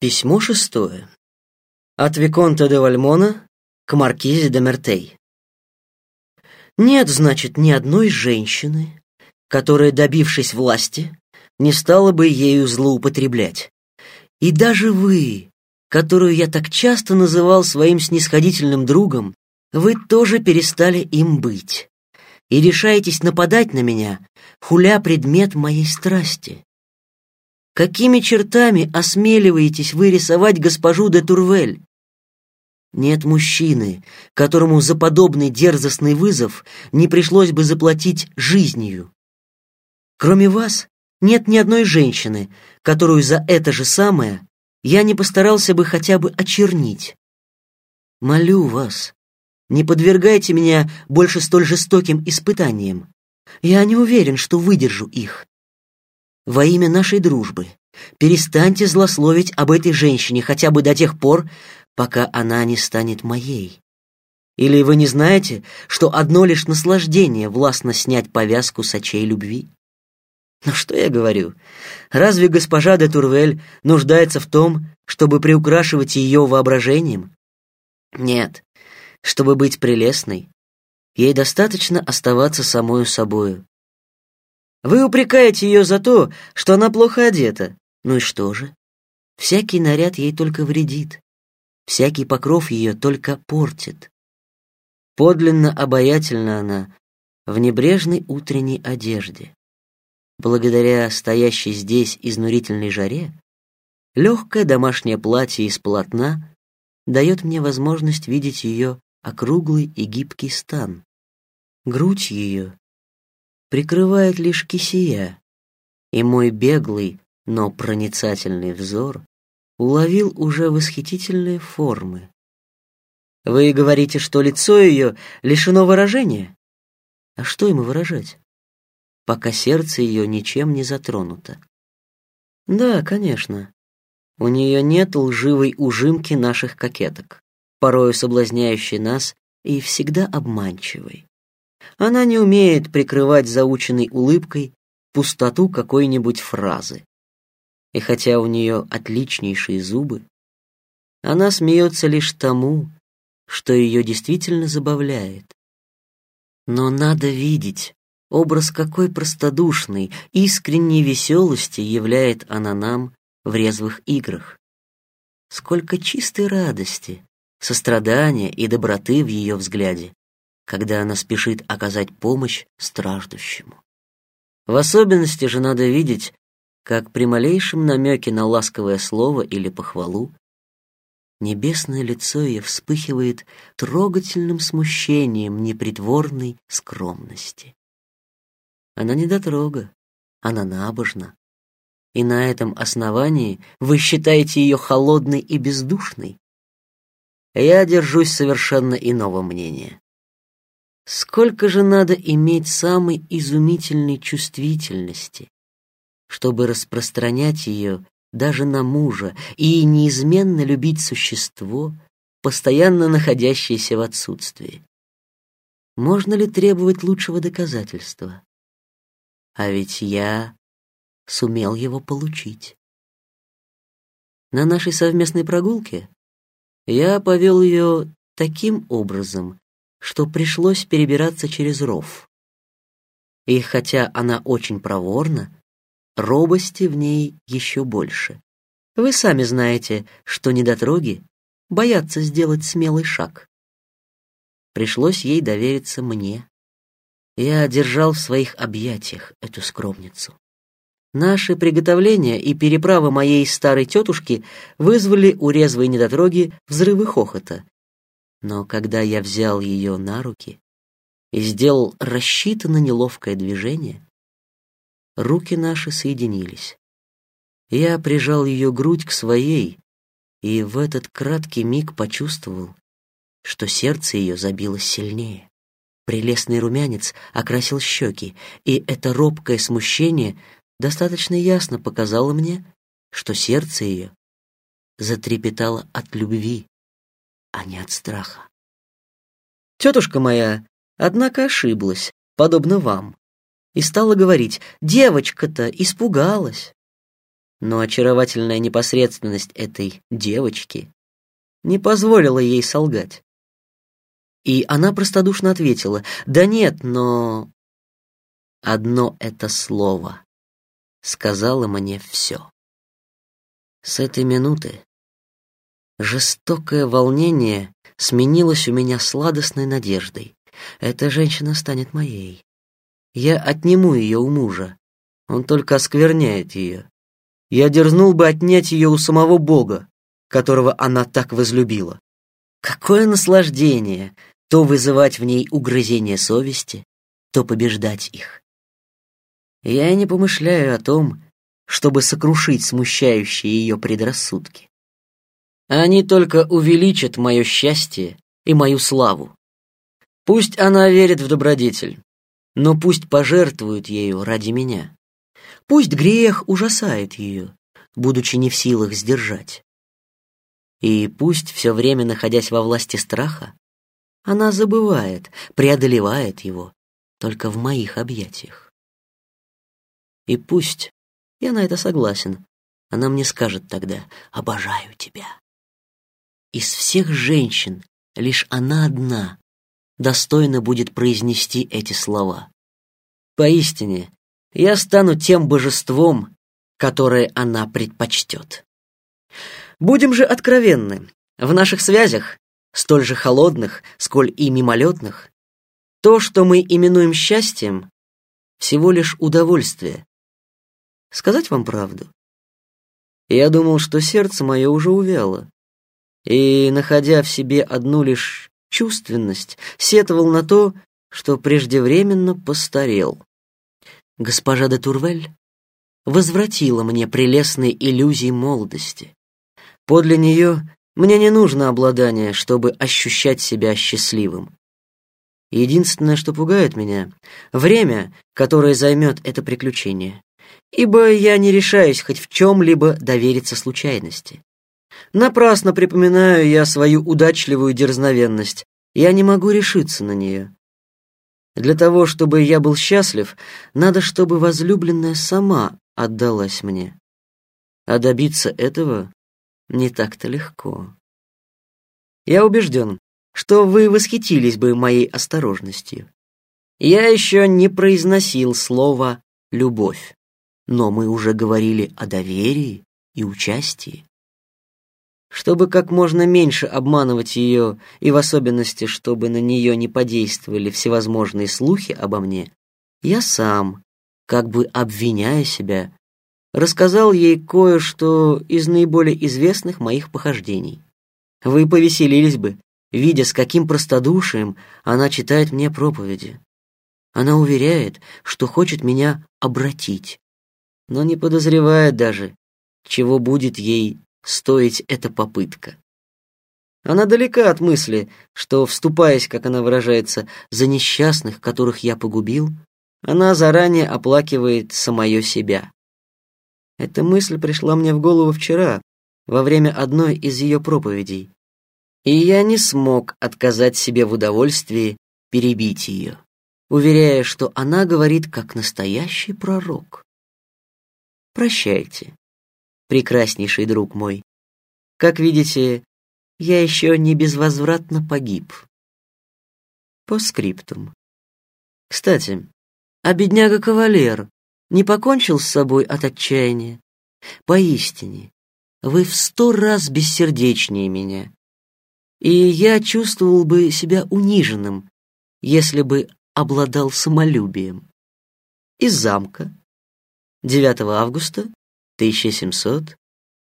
Письмо шестое. От Виконта де Вальмона к Маркизе де Мертей. Нет, значит, ни одной женщины, которая, добившись власти, не стала бы ею злоупотреблять. И даже вы, которую я так часто называл своим снисходительным другом, вы тоже перестали им быть и решаетесь нападать на меня, хуля предмет моей страсти. Какими чертами осмеливаетесь вы рисовать госпожу де Турвель? Нет мужчины, которому за подобный дерзостный вызов не пришлось бы заплатить жизнью. Кроме вас, нет ни одной женщины, которую за это же самое я не постарался бы хотя бы очернить. Молю вас, не подвергайте меня больше столь жестоким испытаниям. Я не уверен, что выдержу их. Во имя нашей дружбы перестаньте злословить об этой женщине хотя бы до тех пор, пока она не станет моей. Или вы не знаете, что одно лишь наслаждение властно снять повязку с очей любви? Ну что я говорю? Разве госпожа де Турвель нуждается в том, чтобы приукрашивать ее воображением? Нет, чтобы быть прелестной, ей достаточно оставаться самою собою. Вы упрекаете ее за то, что она плохо одета. Ну и что же? Всякий наряд ей только вредит. Всякий покров ее только портит. Подлинно обаятельна она в небрежной утренней одежде. Благодаря стоящей здесь изнурительной жаре, легкое домашнее платье из полотна дает мне возможность видеть ее округлый и гибкий стан. Грудь ее прикрывает лишь кисия, и мой беглый, но проницательный взор уловил уже восхитительные формы. Вы говорите, что лицо ее лишено выражения? А что ему выражать, пока сердце ее ничем не затронуто? Да, конечно. У нее нет лживой ужимки наших кокеток, порою соблазняющей нас и всегда обманчивой. Она не умеет прикрывать заученной улыбкой пустоту какой-нибудь фразы. И хотя у нее отличнейшие зубы, она смеется лишь тому, что ее действительно забавляет. Но надо видеть, образ какой простодушной, искренней веселости являет она нам в резвых играх. Сколько чистой радости, сострадания и доброты в ее взгляде, когда она спешит оказать помощь страждущему. В особенности же надо видеть, как при малейшем намеке на ласковое слово или похвалу небесное лицо ее вспыхивает трогательным смущением непритворной скромности. Она не дотрога, она набожна. И на этом основании вы считаете ее холодной и бездушной? Я держусь совершенно иного мнения. Сколько же надо иметь самой изумительной чувствительности, чтобы распространять ее даже на мужа и неизменно любить существо, постоянно находящееся в отсутствии. Можно ли требовать лучшего доказательства? А ведь я сумел его получить. На нашей совместной прогулке я повел ее таким образом, что пришлось перебираться через ров. И хотя она очень проворна, робости в ней еще больше. Вы сами знаете, что недотроги боятся сделать смелый шаг. Пришлось ей довериться мне. Я держал в своих объятиях эту скромницу. Наши приготовления и переправа моей старой тетушки вызвали у резвой недотроги взрывы хохота, но когда я взял ее на руки и сделал рассчитанно неловкое движение, руки наши соединились. Я прижал ее грудь к своей, и в этот краткий миг почувствовал, что сердце ее забилось сильнее. Прелестный румянец окрасил щеки, и это робкое смущение достаточно ясно показало мне, что сердце ее затрепетало от любви а не от страха. Тетушка моя, однако, ошиблась, подобно вам, и стала говорить, девочка-то испугалась. Но очаровательная непосредственность этой девочки не позволила ей солгать. И она простодушно ответила, «Да нет, но...» Одно это слово сказала мне все. С этой минуты жестокое волнение сменилось у меня сладостной надеждой. Эта женщина станет моей. Я отниму ее у мужа. Он только оскверняет ее. Я дерзнул бы отнять ее у самого Бога, которого она так возлюбила. Какое наслаждение то вызывать в ней угрызение совести, то побеждать их. Я не помышляю о том, чтобы сокрушить смущающие ее предрассудки. Они только увеличат мое счастье и мою славу. Пусть она верит в добродетель, но пусть пожертвует ею ради меня. Пусть грех ужасает ее, будучи не в силах сдержать. И пусть все время, находясь во власти страха, она забывает, преодолевает его только в моих объятиях. И пусть, я на это согласен, она мне скажет тогда «обожаю тебя». Из всех женщин лишь она одна достойна будет произнести эти слова. Поистине, я стану тем божеством, которое она предпочтет. Будем же откровенны, в наших связях, столь же холодных, сколь и мимолетных, то, что мы именуем счастьем, всего лишь удовольствие, Сказать вам правду? Я думал, что сердце мое уже увяло, и, находя в себе одну лишь чувственность, сетовал на то, что преждевременно постарел. Госпожа де Турвель возвратила мне прелестные иллюзии молодости. Подле нее мне не нужно обладание, чтобы ощущать себя счастливым. Единственное, что пугает меня — время, которое займет это приключение ибо я не решаюсь хоть в чем-либо довериться случайности. Напрасно припоминаю я свою удачливую дерзновенность, я не могу решиться на нее. Для того, чтобы я был счастлив, надо, чтобы возлюбленная сама отдалась мне. А добиться этого не так-то легко. Я убежден, что вы восхитились бы моей осторожностью. Я еще не произносил слово «любовь». Но мы уже говорили о доверии и участии. Чтобы как можно меньше обманывать ее, и в особенности, чтобы на нее не подействовали всевозможные слухи обо мне, я сам, как бы обвиняя себя, рассказал ей кое-что из наиболее известных моих похождений. Вы повеселились бы, видя, с каким простодушием она читает мне проповеди. Она уверяет, что хочет меня обратить, но не подозревает даже, чего будет ей стоить эта попытка. Она далека от мысли, что, вступаясь, как она выражается, за несчастных, которых я погубил, она заранее оплакивает самое себя. Эта мысль пришла мне в голову вчера, во время одной из ее проповедей, и я не смог отказать себе в удовольствии перебить ее, уверяя, что она говорит как настоящий пророк. Прощайте, прекраснейший друг мой. Как видите, я еще не безвозвратно погиб. По скриптум. Кстати, а бедняга-кавалер не покончил с собой от отчаяния? Поистине, вы в сто раз бессердечнее меня. И я чувствовал бы себя униженным, если бы обладал самолюбием. Из замка 9 августа 1700